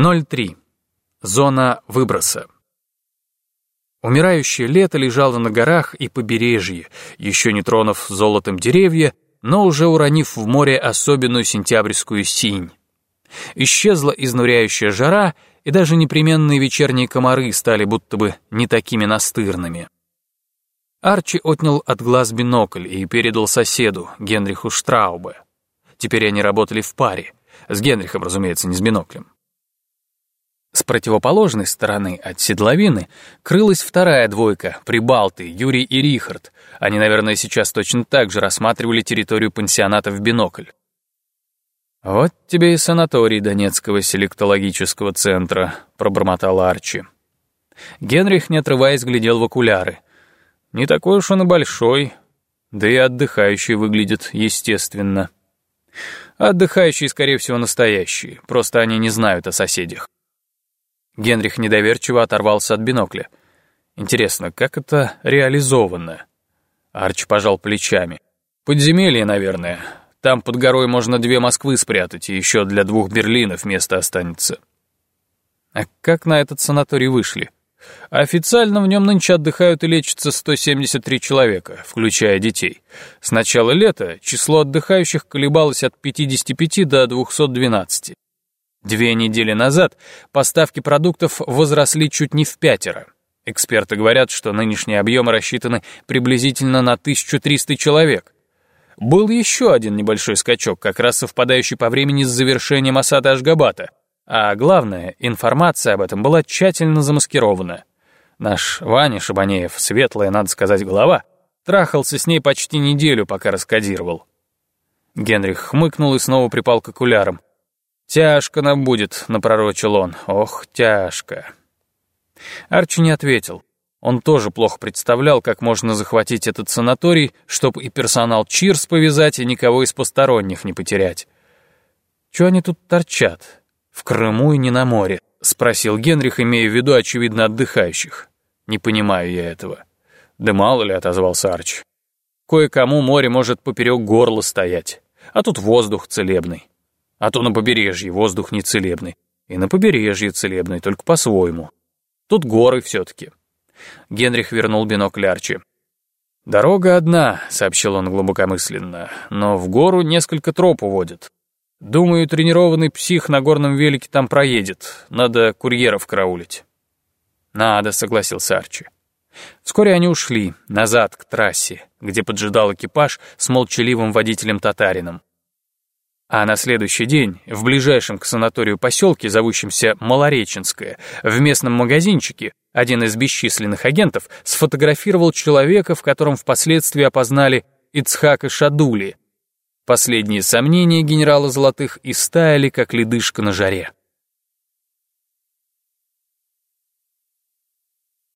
03. Зона выброса. Умирающее лето лежало на горах и побережье, еще не тронув золотом деревья, но уже уронив в море особенную сентябрьскую синь. Исчезла изнуряющая жара, и даже непременные вечерние комары стали будто бы не такими настырными. Арчи отнял от глаз бинокль и передал соседу, Генриху Штраубе. Теперь они работали в паре, с Генрихом, разумеется, не с биноклем. С противоположной стороны от седловины крылась вторая двойка, прибалты, Юрий и Рихард. Они, наверное, сейчас точно так же рассматривали территорию пансионата в бинокль. «Вот тебе и санаторий Донецкого селектологического центра», — пробормотал Арчи. Генрих, не отрываясь, глядел в окуляры. «Не такой уж он и большой, да и отдыхающий выглядит естественно». Отдыхающие, скорее всего, настоящие, просто они не знают о соседях. Генрих недоверчиво оторвался от бинокля. Интересно, как это реализовано? Арч пожал плечами. Подземелье, наверное. Там под горой можно две Москвы спрятать, и еще для двух Берлинов место останется. А как на этот санаторий вышли? Официально в нем нынче отдыхают и лечатся 173 человека, включая детей. С начала лета число отдыхающих колебалось от 55 до 212. Две недели назад поставки продуктов возросли чуть не в пятеро. Эксперты говорят, что нынешние объемы рассчитаны приблизительно на 1300 человек. Был еще один небольшой скачок, как раз совпадающий по времени с завершением осады Ашгабата. А главное, информация об этом была тщательно замаскирована. Наш Ваня Шабанеев, светлая, надо сказать, голова, трахался с ней почти неделю, пока раскодировал. Генрих хмыкнул и снова припал к окулярам. «Тяжко нам будет», — напророчил он. «Ох, тяжко». Арчи не ответил. Он тоже плохо представлял, как можно захватить этот санаторий, чтобы и персонал Чирс повязать, и никого из посторонних не потерять. «Чего они тут торчат? В Крыму и не на море?» — спросил Генрих, имея в виду, очевидно, отдыхающих. «Не понимаю я этого». «Да мало ли», — отозвался Арчи. «Кое-кому море может поперек горла стоять, а тут воздух целебный». А то на побережье воздух не целебный. И на побережье целебный, только по-своему. Тут горы все-таки. Генрих вернул бинокль Арчи. «Дорога одна», — сообщил он глубокомысленно, «но в гору несколько троп уводят. Думаю, тренированный псих на горном велике там проедет. Надо курьеров караулить». «Надо», — согласился Арчи. Вскоре они ушли, назад, к трассе, где поджидал экипаж с молчаливым водителем-татарином. А на следующий день в ближайшем к санаторию поселке, зовущемся Малореченское, в местном магазинчике, один из бесчисленных агентов сфотографировал человека, в котором впоследствии опознали Ицхака Шадули. Последние сомнения генерала Золотых истаяли, как ледышка на жаре.